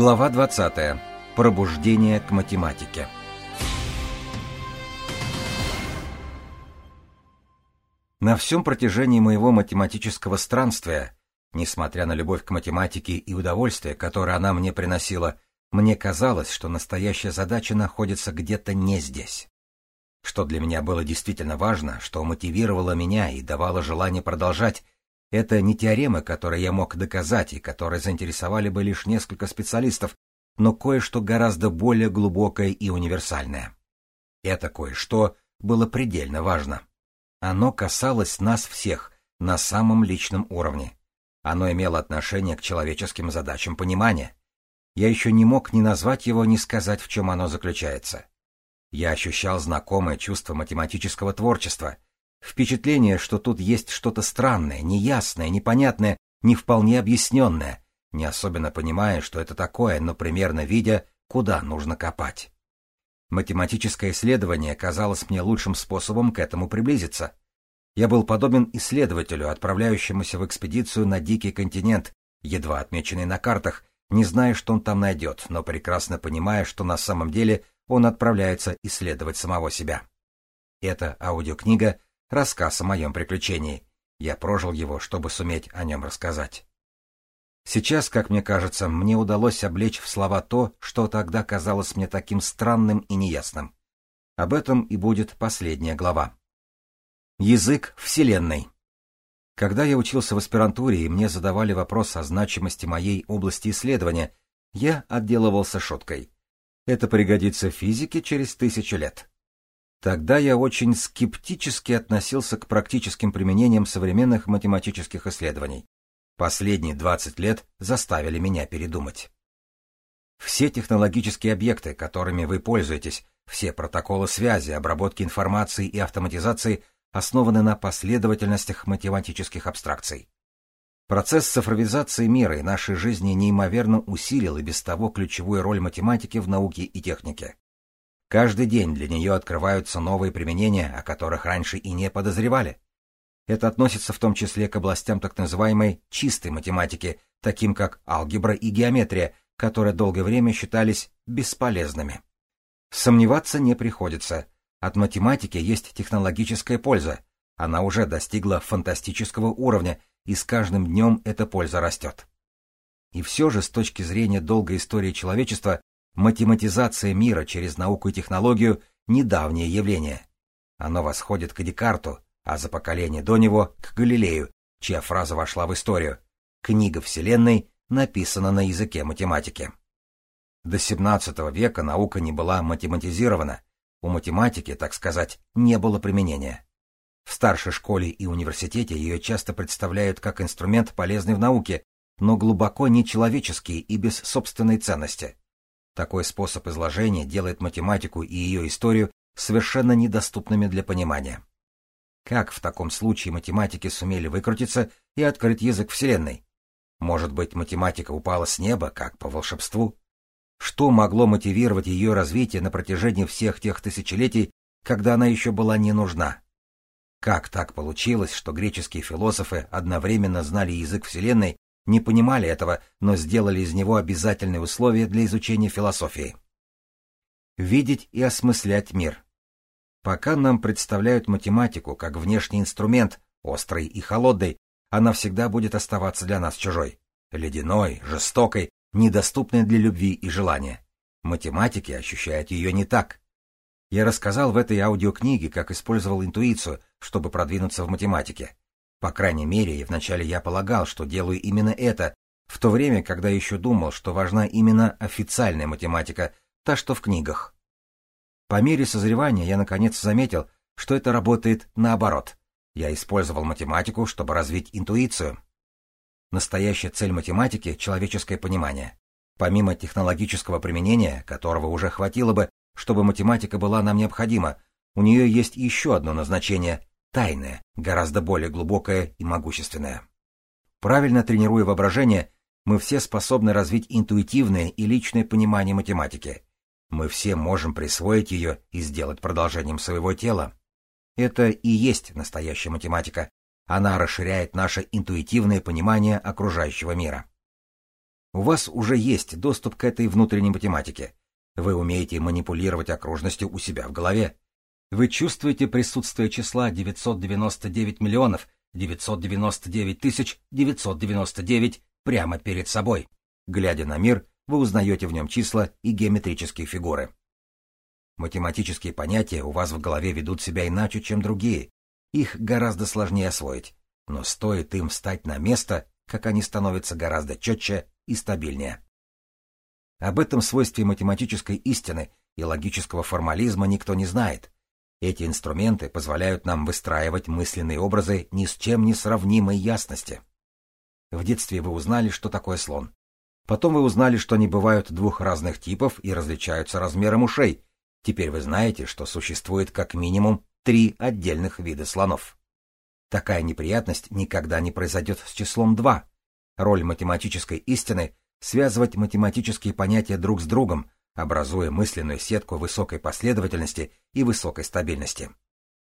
Глава 20. Пробуждение к математике. На всем протяжении моего математического странствия, несмотря на любовь к математике и удовольствие, которое она мне приносила, мне казалось, что настоящая задача находится где-то не здесь. Что для меня было действительно важно, что мотивировало меня и давало желание продолжать, это не теоремы, которые я мог доказать и которые заинтересовали бы лишь несколько специалистов, но кое-что гораздо более глубокое и универсальное. Это кое-что было предельно важно. Оно касалось нас всех на самом личном уровне. Оно имело отношение к человеческим задачам понимания. Я еще не мог ни назвать его, ни сказать, в чем оно заключается. Я ощущал знакомое чувство математического творчества — Впечатление, что тут есть что-то странное, неясное, непонятное, не вполне объясненное, не особенно понимая, что это такое, но примерно видя, куда нужно копать. Математическое исследование казалось мне лучшим способом к этому приблизиться. Я был подобен исследователю, отправляющемуся в экспедицию на дикий континент, едва отмеченный на картах, не зная, что он там найдет, но прекрасно понимая, что на самом деле он отправляется исследовать самого себя. Эта аудиокнига рассказ о моем приключении. Я прожил его, чтобы суметь о нем рассказать. Сейчас, как мне кажется, мне удалось облечь в слова то, что тогда казалось мне таким странным и неясным. Об этом и будет последняя глава. Язык Вселенной. Когда я учился в аспирантуре и мне задавали вопрос о значимости моей области исследования, я отделывался шуткой. Это пригодится физике через тысячу лет. Тогда я очень скептически относился к практическим применениям современных математических исследований. Последние 20 лет заставили меня передумать. Все технологические объекты, которыми вы пользуетесь, все протоколы связи, обработки информации и автоматизации основаны на последовательностях математических абстракций. Процесс цифровизации мира и нашей жизни неимоверно усилил и без того ключевую роль математики в науке и технике. Каждый день для нее открываются новые применения, о которых раньше и не подозревали. Это относится в том числе к областям так называемой чистой математики, таким как алгебра и геометрия, которые долгое время считались бесполезными. Сомневаться не приходится. От математики есть технологическая польза. Она уже достигла фантастического уровня, и с каждым днем эта польза растет. И все же с точки зрения долгой истории человечества Математизация мира через науку и технологию – недавнее явление. Оно восходит к Декарту, а за поколение до него – к Галилею, чья фраза вошла в историю. Книга Вселенной написана на языке математики. До XVII века наука не была математизирована, у математики, так сказать, не было применения. В старшей школе и университете ее часто представляют как инструмент, полезный в науке, но глубоко нечеловеческий и без собственной ценности. Такой способ изложения делает математику и ее историю совершенно недоступными для понимания. Как в таком случае математики сумели выкрутиться и открыть язык Вселенной? Может быть, математика упала с неба, как по волшебству? Что могло мотивировать ее развитие на протяжении всех тех тысячелетий, когда она еще была не нужна? Как так получилось, что греческие философы одновременно знали язык Вселенной не понимали этого, но сделали из него обязательные условия для изучения философии. Видеть и осмыслять мир. Пока нам представляют математику как внешний инструмент, острый и холодный, она всегда будет оставаться для нас чужой, ледяной, жестокой, недоступной для любви и желания. Математики ощущают ее не так. Я рассказал в этой аудиокниге, как использовал интуицию, чтобы продвинуться в математике. По крайней мере, и вначале я полагал, что делаю именно это, в то время, когда еще думал, что важна именно официальная математика, та, что в книгах. По мере созревания я наконец заметил, что это работает наоборот. Я использовал математику, чтобы развить интуицию. Настоящая цель математики — человеческое понимание. Помимо технологического применения, которого уже хватило бы, чтобы математика была нам необходима, у нее есть еще одно назначение тайное, гораздо более глубокое и могущественное. Правильно тренируя воображение, мы все способны развить интуитивное и личное понимание математики. Мы все можем присвоить ее и сделать продолжением своего тела. Это и есть настоящая математика. Она расширяет наше интуитивное понимание окружающего мира. У вас уже есть доступ к этой внутренней математике. Вы умеете манипулировать окружностью у себя в голове. Вы чувствуете присутствие числа 999 миллионов 999 тысяч 999 прямо перед собой. Глядя на мир, вы узнаете в нем числа и геометрические фигуры. Математические понятия у вас в голове ведут себя иначе, чем другие. Их гораздо сложнее освоить. Но стоит им встать на место, как они становятся гораздо четче и стабильнее. Об этом свойстве математической истины и логического формализма никто не знает. Эти инструменты позволяют нам выстраивать мысленные образы ни с чем не сравнимой ясности. В детстве вы узнали, что такое слон. Потом вы узнали, что они бывают двух разных типов и различаются размером ушей. Теперь вы знаете, что существует как минимум три отдельных вида слонов. Такая неприятность никогда не произойдет с числом 2. Роль математической истины — связывать математические понятия друг с другом, образуя мысленную сетку высокой последовательности и высокой стабильности.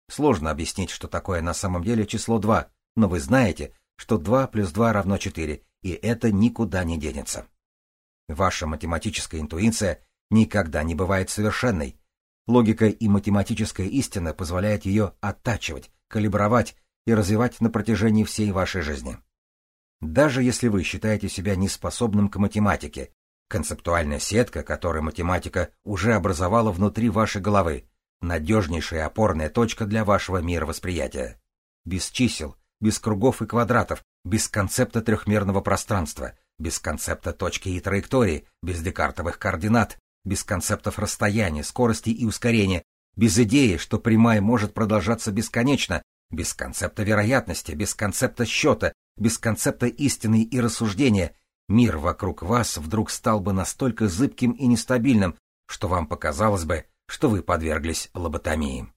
Сложно объяснить, что такое на самом деле число 2, но вы знаете, что 2 плюс 2 равно 4, и это никуда не денется. Ваша математическая интуиция никогда не бывает совершенной. Логика и математическая истина позволяют ее оттачивать, калибровать и развивать на протяжении всей вашей жизни. Даже если вы считаете себя неспособным к математике, концептуальная сетка, которую математика уже образовала внутри вашей головы, надежнейшая опорная точка для вашего мировосприятия. Без чисел, без кругов и квадратов, без концепта трехмерного пространства, без концепта точки и траектории, без декартовых координат, без концептов расстояния, скорости и ускорения, без идеи, что прямая может продолжаться бесконечно, без концепта вероятности, без концепта счета, без концепта истины и рассуждения, мир вокруг вас вдруг стал бы настолько зыбким и нестабильным, что вам показалось бы, что вы подверглись лоботомии.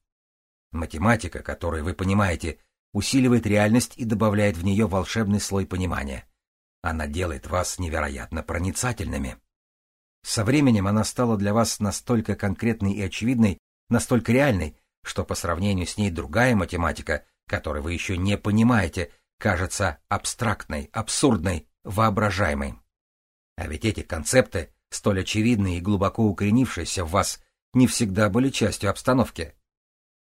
Математика, которую вы понимаете, усиливает реальность и добавляет в нее волшебный слой понимания. Она делает вас невероятно проницательными. Со временем она стала для вас настолько конкретной и очевидной, настолько реальной, что по сравнению с ней другая математика, которую вы еще не понимаете, кажется абстрактной, абсурдной, воображаемой. А ведь эти концепты, столь очевидные и глубоко укоренившиеся в вас, не всегда были частью обстановки.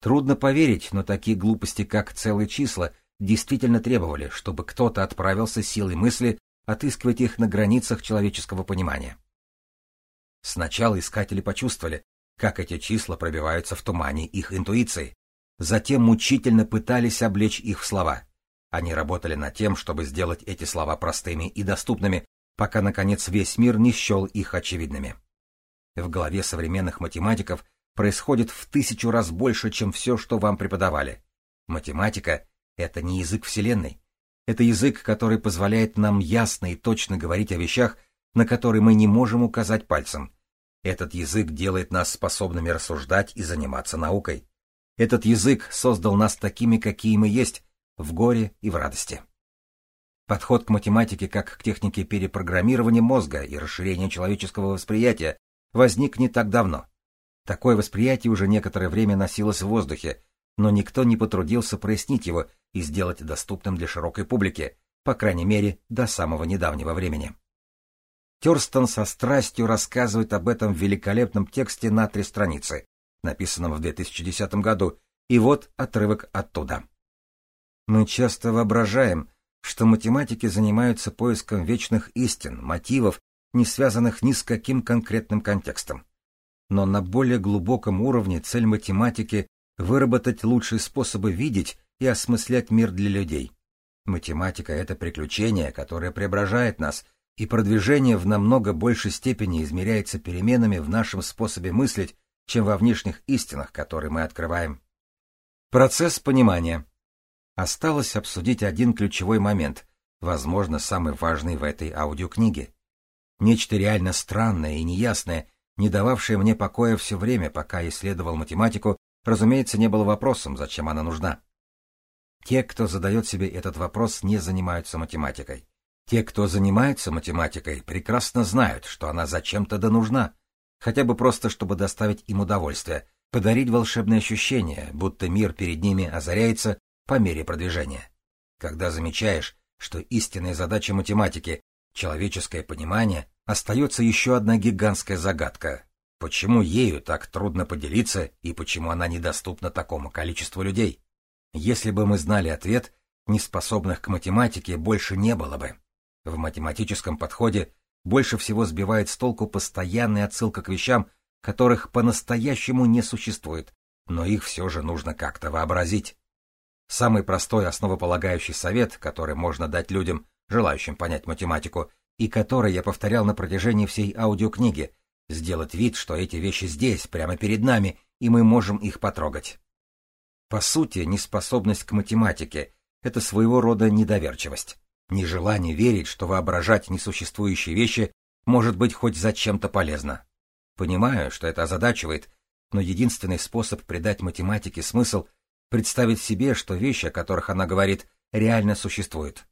Трудно поверить, но такие глупости, как целые числа, действительно требовали, чтобы кто-то отправился силой мысли отыскивать их на границах человеческого понимания. Сначала искатели почувствовали, как эти числа пробиваются в тумане их интуиции, затем мучительно пытались облечь их в слова. Они работали над тем, чтобы сделать эти слова простыми и доступными, пока, наконец, весь мир не счел их очевидными. В голове современных математиков происходит в тысячу раз больше, чем все, что вам преподавали. Математика — это не язык Вселенной. Это язык, который позволяет нам ясно и точно говорить о вещах, на которые мы не можем указать пальцем. Этот язык делает нас способными рассуждать и заниматься наукой. Этот язык создал нас такими, какие мы есть, в горе и в радости. Подход к математике как к технике перепрограммирования мозга и расширения человеческого восприятия возник не так давно. Такое восприятие уже некоторое время носилось в воздухе, но никто не потрудился прояснить его и сделать доступным для широкой публики, по крайней мере, до самого недавнего времени. Терстон со страстью рассказывает об этом в великолепном тексте на три страницы, написанном в 2010 году, и вот отрывок оттуда. Мы часто воображаем, что математики занимаются поиском вечных истин, мотивов, не связанных ни с каким конкретным контекстом но на более глубоком уровне цель математики — выработать лучшие способы видеть и осмыслять мир для людей. Математика — это приключение, которое преображает нас, и продвижение в намного большей степени измеряется переменами в нашем способе мыслить, чем во внешних истинах, которые мы открываем. Процесс понимания. Осталось обсудить один ключевой момент, возможно, самый важный в этой аудиокниге. Нечто реально странное и неясное не дававшее мне покоя все время, пока исследовал математику, разумеется, не было вопросом, зачем она нужна. Те, кто задает себе этот вопрос, не занимаются математикой. Те, кто занимается математикой, прекрасно знают, что она зачем-то да нужна, хотя бы просто, чтобы доставить им удовольствие, подарить волшебное ощущение, будто мир перед ними озаряется по мере продвижения. Когда замечаешь, что истинная задача математики человеческое понимание, остается еще одна гигантская загадка. Почему ею так трудно поделиться и почему она недоступна такому количеству людей? Если бы мы знали ответ, неспособных к математике больше не было бы. В математическом подходе больше всего сбивает с толку постоянная отсылка к вещам, которых по-настоящему не существует, но их все же нужно как-то вообразить. Самый простой основополагающий совет, который можно дать людям, желающим понять математику, и который я повторял на протяжении всей аудиокниги, сделать вид, что эти вещи здесь, прямо перед нами, и мы можем их потрогать. По сути, неспособность к математике — это своего рода недоверчивость, нежелание верить, что воображать несуществующие вещи может быть хоть зачем-то полезно. Понимаю, что это озадачивает, но единственный способ придать математике смысл — представить себе, что вещи, о которых она говорит, реально существуют.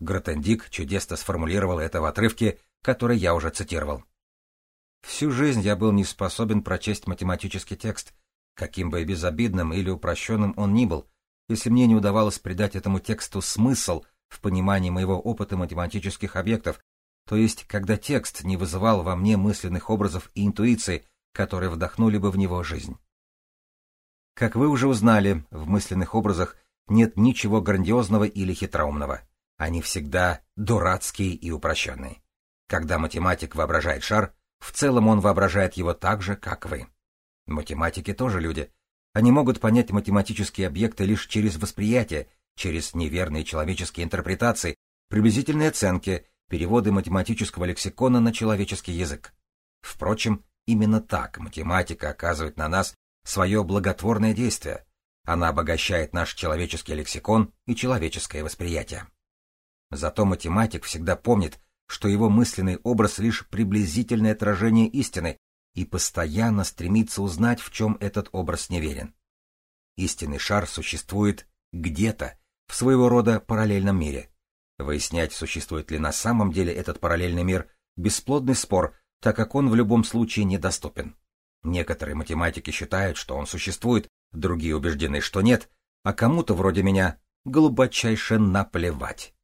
Гротендик чудесно сформулировал это в отрывке, который я уже цитировал. Всю жизнь я был не способен прочесть математический текст, каким бы безобидным или упрощенным он ни был, если мне не удавалось придать этому тексту смысл в понимании моего опыта математических объектов, то есть когда текст не вызывал во мне мысленных образов и интуиции, которые вдохнули бы в него жизнь. Как вы уже узнали, в мысленных образах нет ничего грандиозного или хитроумного. Они всегда дурацкие и упрощенные. Когда математик воображает шар, в целом он воображает его так же, как вы. Математики тоже люди. Они могут понять математические объекты лишь через восприятие, через неверные человеческие интерпретации, приблизительные оценки, переводы математического лексикона на человеческий язык. Впрочем, именно так математика оказывает на нас свое благотворное действие. Она обогащает наш человеческий лексикон и человеческое восприятие. Зато математик всегда помнит, что его мысленный образ лишь приблизительное отражение истины, и постоянно стремится узнать, в чем этот образ неверен. Истинный шар существует где-то, в своего рода параллельном мире. Выяснять, существует ли на самом деле этот параллельный мир, бесплодный спор, так как он в любом случае недоступен. Некоторые математики считают, что он существует, другие убеждены, что нет, а кому-то вроде меня глубочайше наплевать.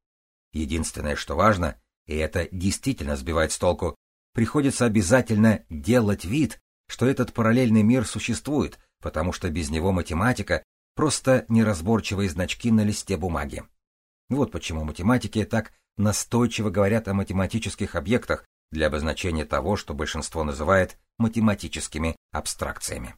Единственное, что важно, и это действительно сбивает с толку, приходится обязательно делать вид, что этот параллельный мир существует, потому что без него математика — просто неразборчивые значки на листе бумаги. Вот почему математики так настойчиво говорят о математических объектах для обозначения того, что большинство называет математическими абстракциями.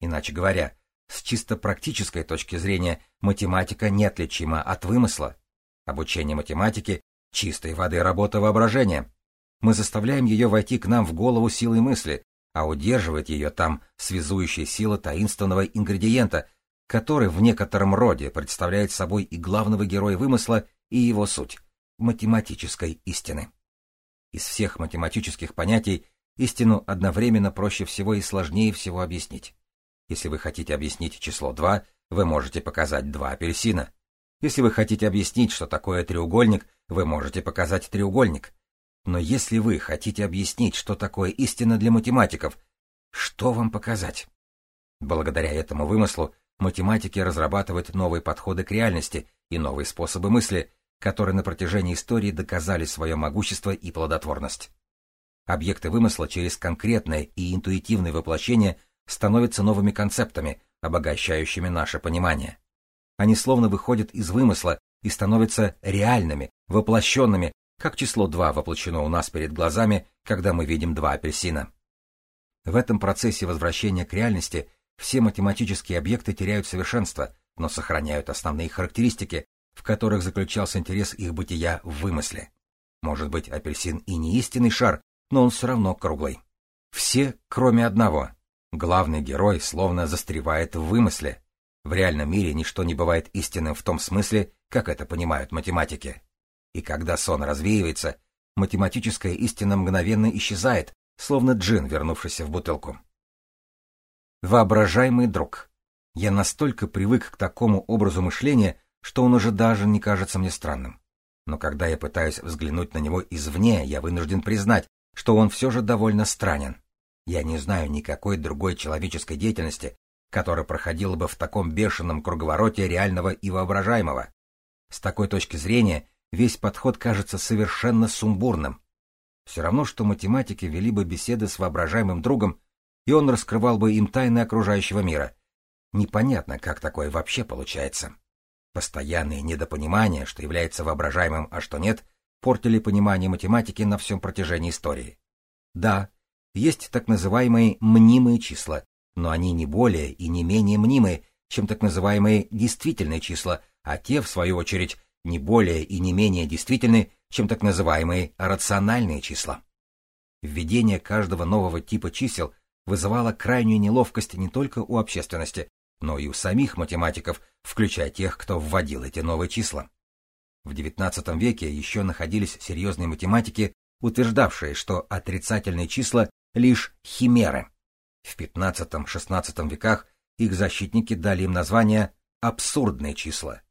Иначе говоря, с чисто практической точки зрения математика неотличима от вымысла. Обучение математике — чистой воды работа воображения. Мы заставляем ее войти к нам в голову силой мысли, а удерживает ее там связующая сила таинственного ингредиента, который в некотором роде представляет собой и главного героя вымысла, и его суть — математической истины. Из всех математических понятий истину одновременно проще всего и сложнее всего объяснить. Если вы хотите объяснить число 2, вы можете показать два апельсина. Если вы хотите объяснить, что такое треугольник, вы можете показать треугольник. Но если вы хотите объяснить, что такое истина для математиков, что вам показать? Благодаря этому вымыслу математики разрабатывают новые подходы к реальности и новые способы мысли, которые на протяжении истории доказали свое могущество и плодотворность. Объекты вымысла через конкретное и интуитивное воплощение становятся новыми концептами, обогащающими наше понимание. Они словно выходят из вымысла и становятся реальными, воплощенными, как число 2 воплощено у нас перед глазами, когда мы видим два апельсина. В этом процессе возвращения к реальности все математические объекты теряют совершенство, но сохраняют основные характеристики, в которых заключался интерес их бытия в вымысле. Может быть, апельсин и не истинный шар, но он все равно круглый. Все, кроме одного. Главный герой словно застревает в вымысле. В реальном мире ничто не бывает истинным в том смысле, как это понимают математики. И когда сон развеивается, математическая истина мгновенно исчезает, словно джин, вернувшийся в бутылку. Воображаемый друг. Я настолько привык к такому образу мышления, что он уже даже не кажется мне странным. Но когда я пытаюсь взглянуть на него извне, я вынужден признать, что он все же довольно странен. Я не знаю никакой другой человеческой деятельности, которая проходила бы в таком бешеном круговороте реального и воображаемого. С такой точки зрения весь подход кажется совершенно сумбурным. Все равно, что математики вели бы беседы с воображаемым другом, и он раскрывал бы им тайны окружающего мира. Непонятно, как такое вообще получается. Постоянные недопонимания, что является воображаемым, а что нет, портили понимание математики на всем протяжении истории. Да, есть так называемые мнимые числа, но они не более и не менее мнимые, чем так называемые действительные числа, а те, в свою очередь, не более и не менее действительны, чем так называемые рациональные числа. Введение каждого нового типа чисел вызывало крайнюю неловкость не только у общественности, но и у самих математиков, включая тех, кто вводил эти новые числа. В XIX веке еще находились серьезные математики, утверждавшие, что отрицательные числа — лишь химеры. В XV-XVI веках их защитники дали им название «абсурдные числа».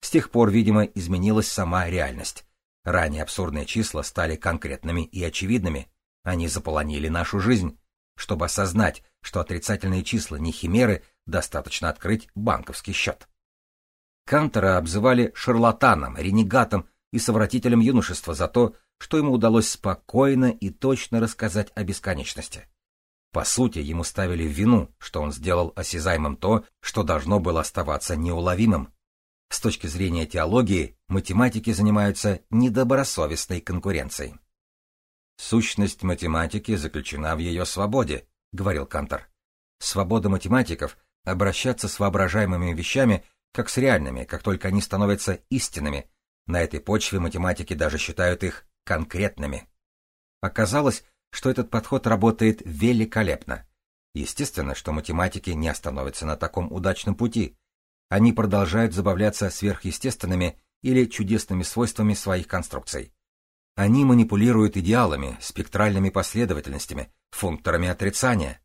С тех пор, видимо, изменилась сама реальность. Ранее абсурдные числа стали конкретными и очевидными. Они заполонили нашу жизнь. Чтобы осознать, что отрицательные числа не химеры, достаточно открыть банковский счет. Кантера обзывали шарлатаном, ренегатом и совратителем юношества за то, что ему удалось спокойно и точно рассказать о бесконечности. По сути, ему ставили в вину, что он сделал осязаемым то, что должно было оставаться неуловимым. С точки зрения теологии, математики занимаются недобросовестной конкуренцией. «Сущность математики заключена в ее свободе», — говорил Кантор. «Свобода математиков — обращаться с воображаемыми вещами, как с реальными, как только они становятся истинными. На этой почве математики даже считают их конкретными». Оказалось, что этот подход работает великолепно. Естественно, что математики не остановятся на таком удачном пути. Они продолжают забавляться сверхъестественными или чудесными свойствами своих конструкций. Они манипулируют идеалами, спектральными последовательностями, функторами отрицания.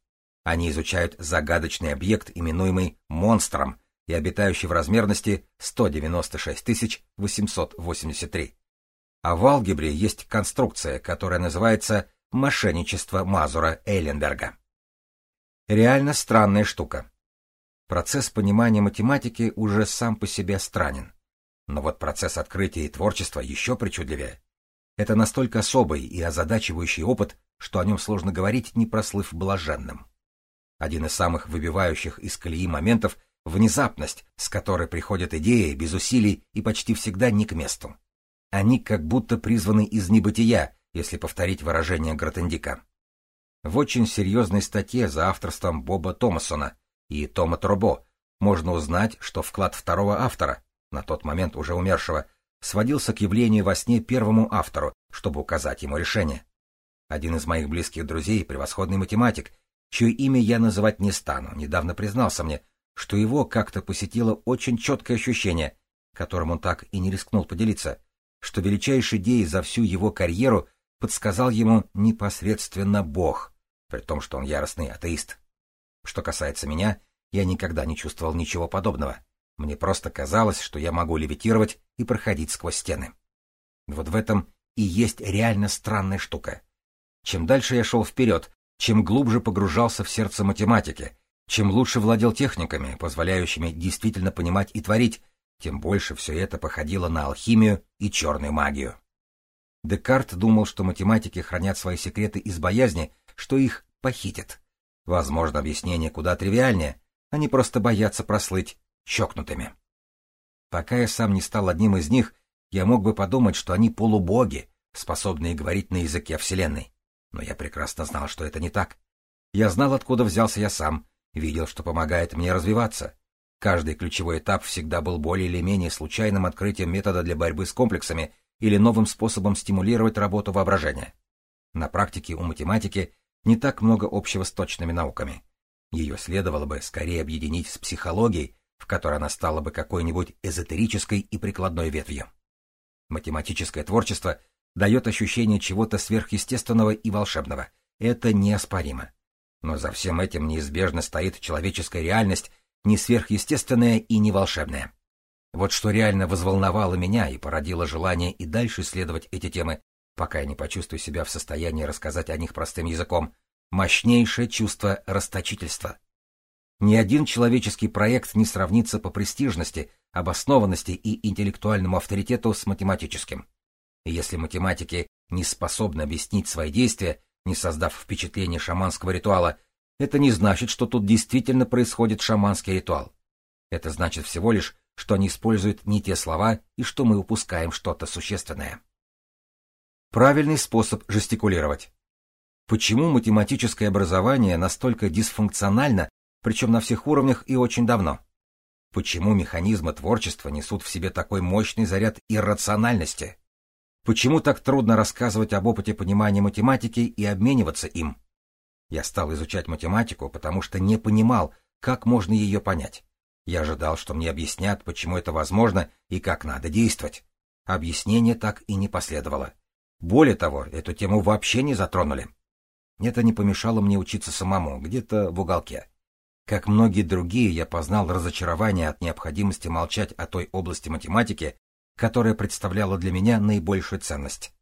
Они изучают загадочный объект, именуемый монстром, и обитающий в размерности 196 883. А в алгебре есть конструкция, которая называется мошенничество Мазура Эйленберга. Реально странная штука. Процесс понимания математики уже сам по себе странен. Но вот процесс открытия и творчества еще причудливее. Это настолько особый и озадачивающий опыт, что о нем сложно говорить, не прослыв блаженным. Один из самых выбивающих из колеи моментов — внезапность, с которой приходят идеи без усилий и почти всегда не к месту. Они как будто призваны из небытия, если повторить выражение Гротендика. В очень серьезной статье за авторством Боба Томасона и Тома Тробо можно узнать, что вклад второго автора, на тот момент уже умершего, сводился к явлению во сне первому автору, чтобы указать ему решение. Один из моих близких друзей, превосходный математик, чье имя я называть не стану, недавно признался мне, что его как-то посетило очень четкое ощущение, которым он так и не рискнул поделиться, что величайшей идеей за всю его карьеру подсказал ему непосредственно Бог, при том, что он яростный атеист. Что касается меня, я никогда не чувствовал ничего подобного. Мне просто казалось, что я могу левитировать и проходить сквозь стены. Вот в этом и есть реально странная штука. Чем дальше я шел вперед, чем глубже погружался в сердце математики, чем лучше владел техниками, позволяющими действительно понимать и творить, тем больше все это походило на алхимию и черную магию. Декарт думал, что математики хранят свои секреты из боязни, что их похитят. Возможно, объяснение куда тривиальнее, они просто боятся прослыть чокнутыми. Пока я сам не стал одним из них, я мог бы подумать, что они полубоги, способные говорить на языке Вселенной. Но я прекрасно знал, что это не так. Я знал, откуда взялся я сам, видел, что помогает мне развиваться. Каждый ключевой этап всегда был более или менее случайным открытием метода для борьбы с комплексами или новым способом стимулировать работу воображения. На практике у математики не так много общего с точными науками. Ее следовало бы скорее объединить с психологией, в которой она стала бы какой-нибудь эзотерической и прикладной ветвью. Математическое творчество дает ощущение чего-то сверхъестественного и волшебного. Это неоспоримо. Но за всем этим неизбежно стоит человеческая реальность, не сверхъестественная и не волшебная. Вот что реально возволновало меня и породило желание и дальше исследовать эти темы, пока я не почувствую себя в состоянии рассказать о них простым языком. Мощнейшее чувство расточительства. Ни один человеческий проект не сравнится по престижности, обоснованности и интеллектуальному авторитету с математическим. Если математики не способны объяснить свои действия, не создав впечатление шаманского ритуала, это не значит, что тут действительно происходит шаманский ритуал. Это значит всего лишь, что они используют не те слова и что мы упускаем что-то существенное. Правильный способ жестикулировать. Почему математическое образование настолько дисфункционально, причем на всех уровнях и очень давно? Почему механизмы творчества несут в себе такой мощный заряд иррациональности? Почему так трудно рассказывать об опыте понимания математики и обмениваться им? Я стал изучать математику, потому что не понимал, как можно ее понять. Я ожидал, что мне объяснят, почему это возможно и как надо действовать. Объяснение так и не последовало. Более того, эту тему вообще не затронули. Это не помешало мне учиться самому, где-то в уголке. Как многие другие, я познал разочарование от необходимости молчать о той области математики, которая представляла для меня наибольшую ценность.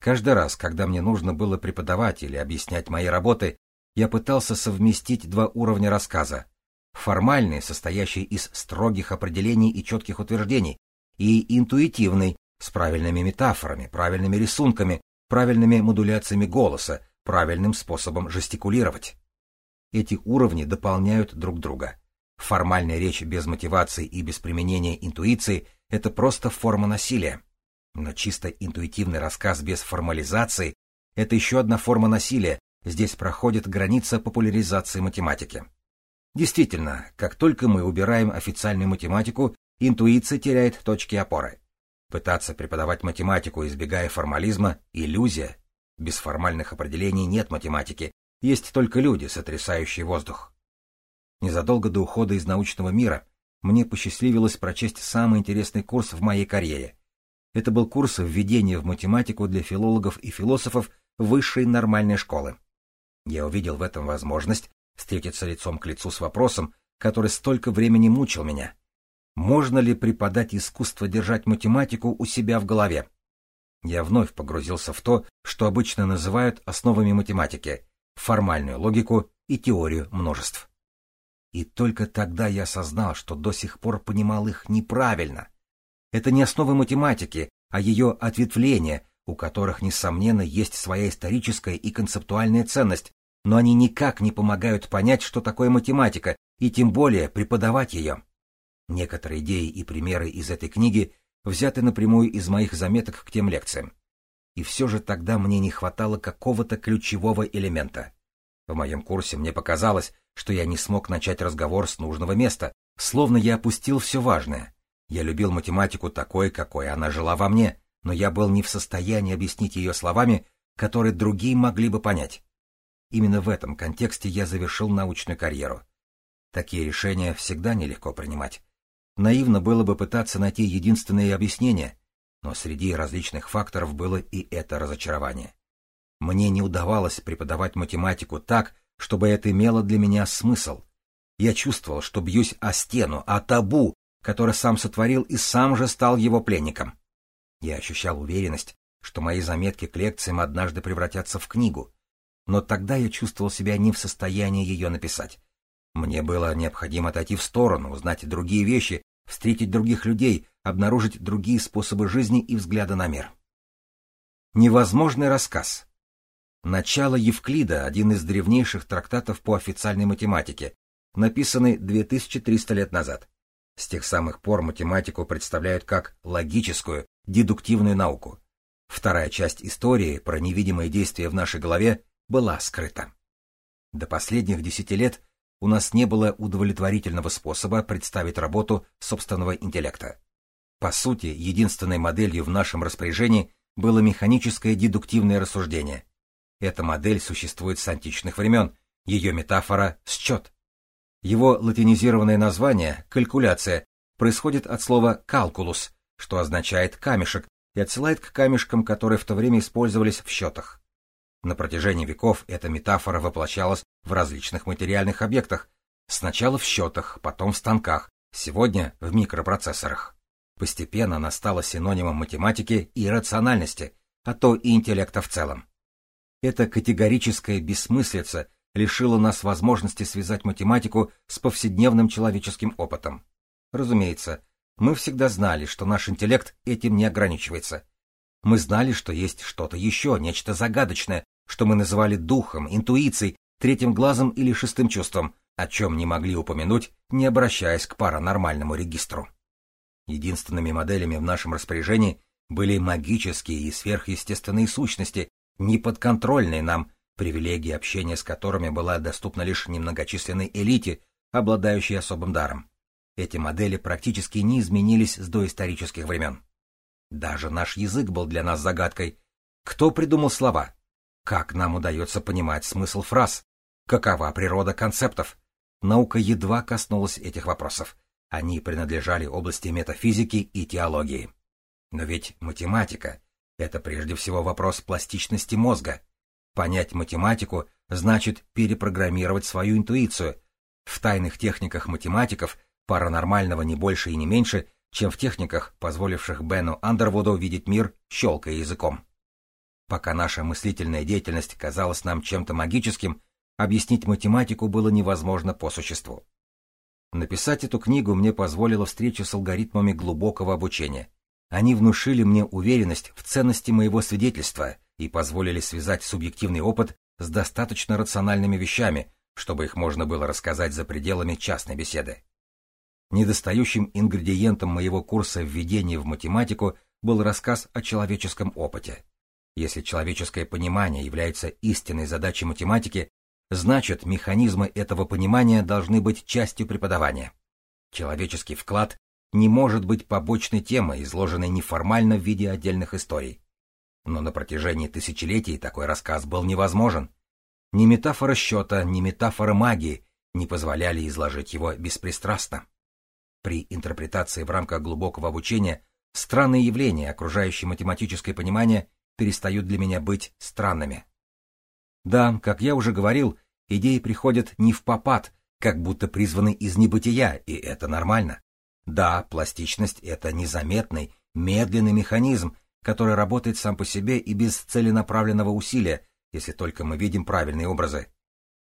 Каждый раз, когда мне нужно было преподавать или объяснять мои работы, я пытался совместить два уровня рассказа формальный, состоящий из строгих определений и четких утверждений, и интуитивный, с правильными метафорами, правильными рисунками, правильными модуляциями голоса, правильным способом жестикулировать. Эти уровни дополняют друг друга. Формальная речь без мотивации и без применения интуиции — это просто форма насилия. Но чисто интуитивный рассказ без формализации — это еще одна форма насилия, здесь проходит граница популяризации математики. Действительно, как только мы убираем официальную математику, интуиция теряет точки опоры. Пытаться преподавать математику, избегая формализма – иллюзия. Без формальных определений нет математики, есть только люди, сотрясающие воздух. Незадолго до ухода из научного мира мне посчастливилось прочесть самый интересный курс в моей карьере. Это был курс введения в математику для филологов и философов высшей нормальной школы. Я увидел в этом возможность встретиться лицом к лицу с вопросом, который столько времени мучил меня. Можно ли преподать искусство держать математику у себя в голове? Я вновь погрузился в то, что обычно называют основами математики — формальную логику и теорию множеств. И только тогда я осознал, что до сих пор понимал их неправильно. Это не основы математики, а ее ответвления, у которых, несомненно, есть своя историческая и концептуальная ценность, но они никак не помогают понять, что такое математика, и тем более преподавать ее. Некоторые идеи и примеры из этой книги взяты напрямую из моих заметок к тем лекциям. И все же тогда мне не хватало какого-то ключевого элемента. В моем курсе мне показалось, что я не смог начать разговор с нужного места, словно я опустил все важное. Я любил математику такой, какой она жила во мне, но я был не в состоянии объяснить ее словами, которые другие могли бы понять. Именно в этом контексте я завершил научную карьеру. Такие решения всегда нелегко принимать. Наивно было бы пытаться найти единственное объяснение, но среди различных факторов было и это разочарование. Мне не удавалось преподавать математику так, чтобы это имело для меня смысл. Я чувствовал, что бьюсь о стену, о табу, который сам сотворил и сам же стал его пленником. Я ощущал уверенность, что мои заметки к лекциям однажды превратятся в книгу, но тогда я чувствовал себя не в состоянии ее написать. Мне было необходимо отойти в сторону, узнать другие вещи, встретить других людей, обнаружить другие способы жизни и взгляда на мир. Невозможный рассказ. Начало Евклида – один из древнейших трактатов по официальной математике, написанный 2300 лет назад. С тех самых пор математику представляют как логическую, дедуктивную науку. Вторая часть истории про невидимые действия в нашей голове была скрыта. До последних десяти лет у нас не было удовлетворительного способа представить работу собственного интеллекта. По сути, единственной моделью в нашем распоряжении было механическое дедуктивное рассуждение. Эта модель существует с античных времен, ее метафора — счет. Его латинизированное название — калькуляция, происходит от слова «калкулус», что означает «камешек», и отсылает к камешкам, которые в то время использовались в счетах. На протяжении веков эта метафора воплощалась в различных материальных объектах, сначала в счетах, потом в станках, сегодня в микропроцессорах. Постепенно она стала синонимом математики и рациональности, а то и интеллекта в целом. Эта категорическая бессмыслица лишило нас возможности связать математику с повседневным человеческим опытом. Разумеется, мы всегда знали, что наш интеллект этим не ограничивается. Мы знали, что есть что-то еще, нечто загадочное, что мы называли духом, интуицией, третьим глазом или шестым чувством, о чем не могли упомянуть, не обращаясь к паранормальному регистру. Единственными моделями в нашем распоряжении были магические и сверхъестественные сущности, неподконтрольные нам, привилегии общения с которыми была доступна лишь немногочисленной элите, обладающей особым даром. Эти модели практически не изменились с доисторических времен. Даже наш язык был для нас загадкой. Кто придумал слова? Как нам удается понимать смысл фраз? Какова природа концептов? Наука едва коснулась этих вопросов. Они принадлежали области метафизики и теологии. Но ведь математика — это прежде всего вопрос пластичности мозга. Понять математику значит перепрограммировать свою интуицию. В тайных техниках математиков — паранормального не больше и не меньше, чем в техниках, позволивших Бену Андервуду видеть мир, щелкая языком. Пока наша мыслительная деятельность казалась нам чем-то магическим, объяснить математику было невозможно по существу. Написать эту книгу мне позволила встреча с алгоритмами глубокого обучения. Они внушили мне уверенность в ценности моего свидетельства и позволили связать субъективный опыт с достаточно рациональными вещами, чтобы их можно было рассказать за пределами частной беседы. Недостающим ингредиентом моего курса введения в математику был рассказ о человеческом опыте. Если человеческое понимание является истинной задачей математики, значит механизмы этого понимания должны быть частью преподавания. Человеческий вклад не может быть побочной темой, изложенной неформально в виде отдельных историй. Но на протяжении тысячелетий такой рассказ был невозможен. Ни метафора счета, ни метафора магии не позволяли изложить его беспристрастно. При интерпретации в рамках глубокого обучения странные явления, окружающие математическое понимание, перестают для меня быть странными. Да, как я уже говорил, идеи приходят не в попад, как будто призваны из небытия, и это нормально. Да, пластичность — это незаметный, медленный механизм, который работает сам по себе и без целенаправленного усилия, если только мы видим правильные образы.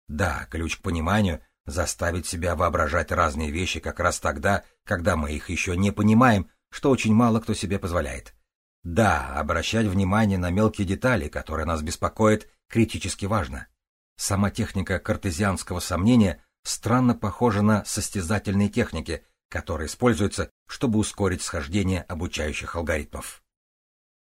Да, ключ к пониманию заставить себя воображать разные вещи как раз тогда, когда мы их еще не понимаем, что очень мало кто себе позволяет. Да, обращать внимание на мелкие детали, которые нас беспокоят, критически важно. Сама техника картезианского сомнения странно похожа на состязательные техники, которые используются, чтобы ускорить схождение обучающих алгоритмов.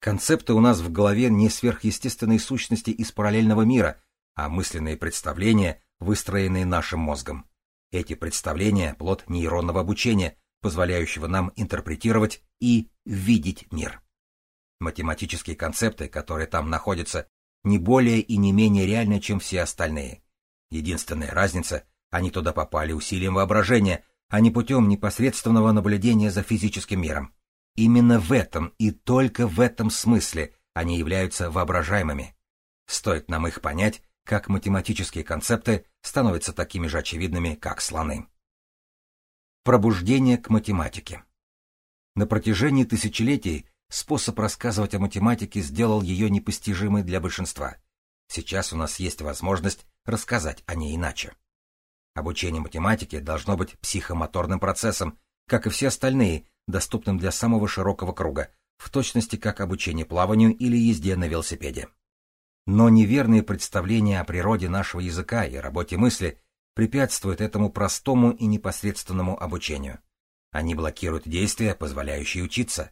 Концепты у нас в голове не сверхъестественные сущности из параллельного мира, а мысленные представления, выстроенные нашим мозгом. Эти представления — плод нейронного обучения, позволяющего нам интерпретировать и видеть мир. Математические концепты, которые там находятся, не более и не менее реальны, чем все остальные. Единственная разница — они туда попали усилием воображения, а не путем непосредственного наблюдения за физическим миром. Именно в этом и только в этом смысле они являются воображаемыми. Стоит нам их понять, как математические концепты становятся такими же очевидными, как слоны. Пробуждение к математике. На протяжении тысячелетий способ рассказывать о математике сделал ее непостижимой для большинства. Сейчас у нас есть возможность рассказать о ней иначе. Обучение математике должно быть психомоторным процессом, как и все остальные, доступным для самого широкого круга, в точности как обучение плаванию или езде на велосипеде. Но неверные представления о природе нашего языка и работе мысли препятствуют этому простому и непосредственному обучению. Они блокируют действия, позволяющие учиться.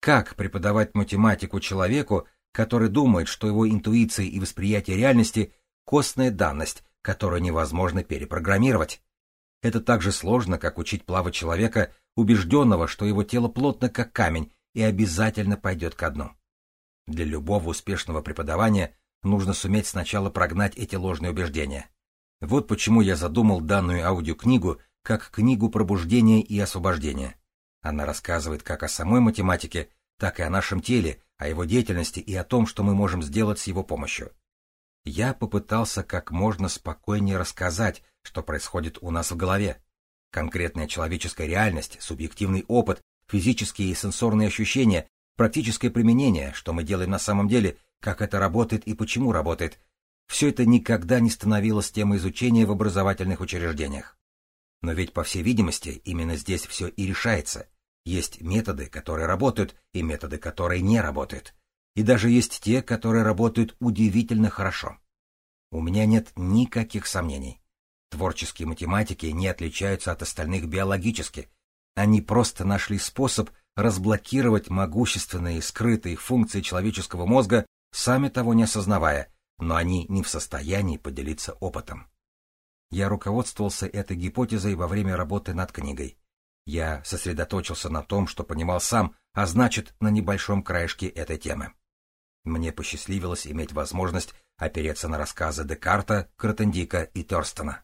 Как преподавать математику человеку, который думает, что его интуиция и восприятие реальности — костная данность, которую невозможно перепрограммировать? Это так же сложно, как учить плавать человека, убежденного, что его тело плотно как камень и обязательно пойдет ко дну. Для любого успешного преподавания нужно суметь сначала прогнать эти ложные убеждения. Вот почему я задумал данную аудиокнигу как книгу пробуждения и освобождения. Она рассказывает как о самой математике, так и о нашем теле, о его деятельности и о том, что мы можем сделать с его помощью. Я попытался как можно спокойнее рассказать, что происходит у нас в голове. Конкретная человеческая реальность, субъективный опыт, физические и сенсорные ощущения практическое применение, что мы делаем на самом деле, как это работает и почему работает. все это никогда не становилось темой изучения в образовательных учреждениях. Но ведь, по всей видимости, именно здесь все и решается. Есть методы, которые работают, и методы, которые не работают. И даже есть те, которые работают удивительно хорошо. У меня нет никаких сомнений. Творческие математики не отличаются от остальных биологически. Они просто нашли способ разблокировать могущественные скрытые функции человеческого мозга, сами того не осознавая, но они не в состоянии поделиться опытом. Я руководствовался этой гипотезой во время работы над книгой. Я сосредоточился на том, что понимал сам, а значит, на небольшом краешке этой темы. Мне посчастливилось иметь возможность опереться на рассказы Декарта, Кротендика и Терстона.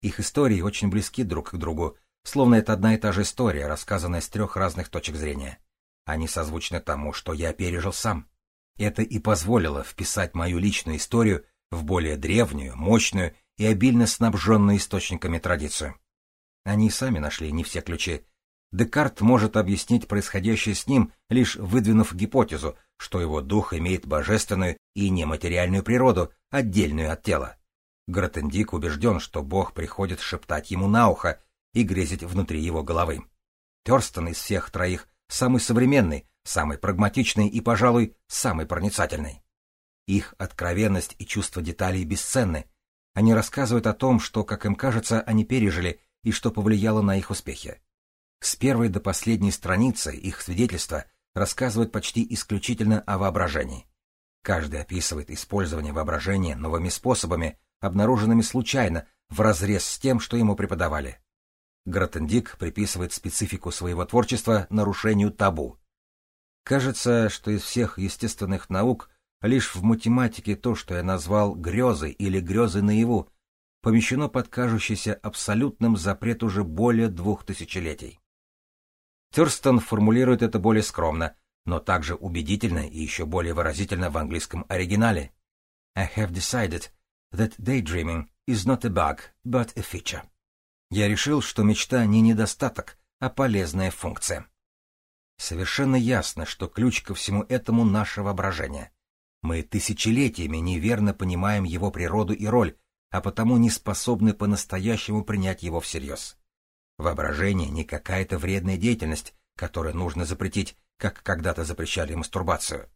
Их истории очень близки друг к другу, словно это одна и та же история, рассказанная с трех разных точек зрения. Они созвучны тому, что я пережил сам. Это и позволило вписать мою личную историю в более древнюю, мощную и обильно снабженную источниками традицию. Они сами нашли не все ключи. Декарт может объяснить происходящее с ним, лишь выдвинув гипотезу, что его дух имеет божественную и нематериальную природу, отдельную от тела. Гротендик убежден, что Бог приходит шептать ему на ухо и грезить внутри его головы. Терстон из всех троих самый современный, самый прагматичный и, пожалуй, самый проницательный. Их откровенность и чувство деталей бесценны. Они рассказывают о том, что, как им кажется, они пережили и что повлияло на их успехи. С первой до последней страницы их свидетельства рассказывают почти исключительно о воображении. Каждый описывает использование воображения новыми способами, обнаруженными случайно, вразрез с тем, что ему преподавали. Гротендик приписывает специфику своего творчества нарушению табу. Кажется, что из всех естественных наук лишь в математике то, что я назвал грезы или грезы наяву, помещено под кажущийся абсолютным запрет уже более двух тысячелетий. Тёрстон формулирует это более скромно, но также убедительно и еще более выразительно в английском оригинале. I have decided that daydreaming is not a bug, but a feature. Я решил, что мечта не недостаток, а полезная функция. Совершенно ясно, что ключ ко всему этому — наше воображение. Мы тысячелетиями неверно понимаем его природу и роль, а потому не способны по-настоящему принять его всерьез. Воображение не какая-то вредная деятельность, которую нужно запретить, как когда-то запрещали мастурбацию.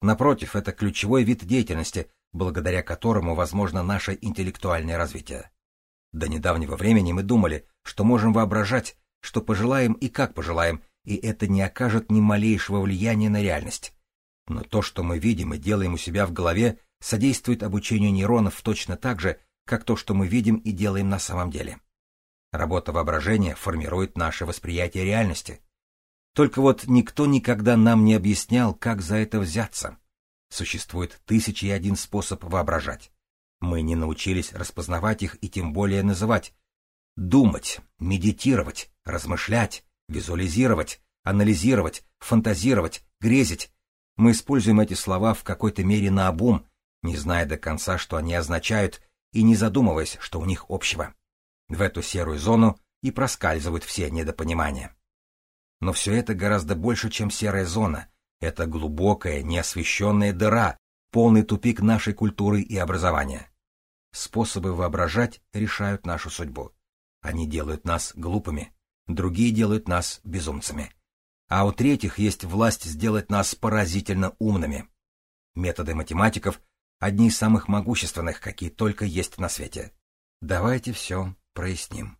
Напротив, это ключевой вид деятельности, благодаря которому возможно наше интеллектуальное развитие. До недавнего времени мы думали, что можем воображать, что пожелаем и как пожелаем, и это не окажет ни малейшего влияния на реальность. Но то, что мы видим и делаем у себя в голове, содействует обучению нейронов точно так же, как то, что мы видим и делаем на самом деле. Работа воображения формирует наше восприятие реальности. Только вот никто никогда нам не объяснял, как за это взяться. Существует тысячи и один способ воображать. Мы не научились распознавать их и тем более называть. Думать, медитировать, размышлять, визуализировать, анализировать, фантазировать, грезить. Мы используем эти слова в какой-то мере наобум, не зная до конца, что они означают, и не задумываясь, что у них общего. В эту серую зону и проскальзывают все недопонимания. Но все это гораздо больше, чем серая зона. Это глубокая, неосвещенная дыра, полный тупик нашей культуры и образования. Способы воображать решают нашу судьбу. Они делают нас глупыми, другие делают нас безумцами. А у третьих есть власть сделать нас поразительно умными. Методы математиков одни из самых могущественных, какие только есть на свете. Давайте все проясним.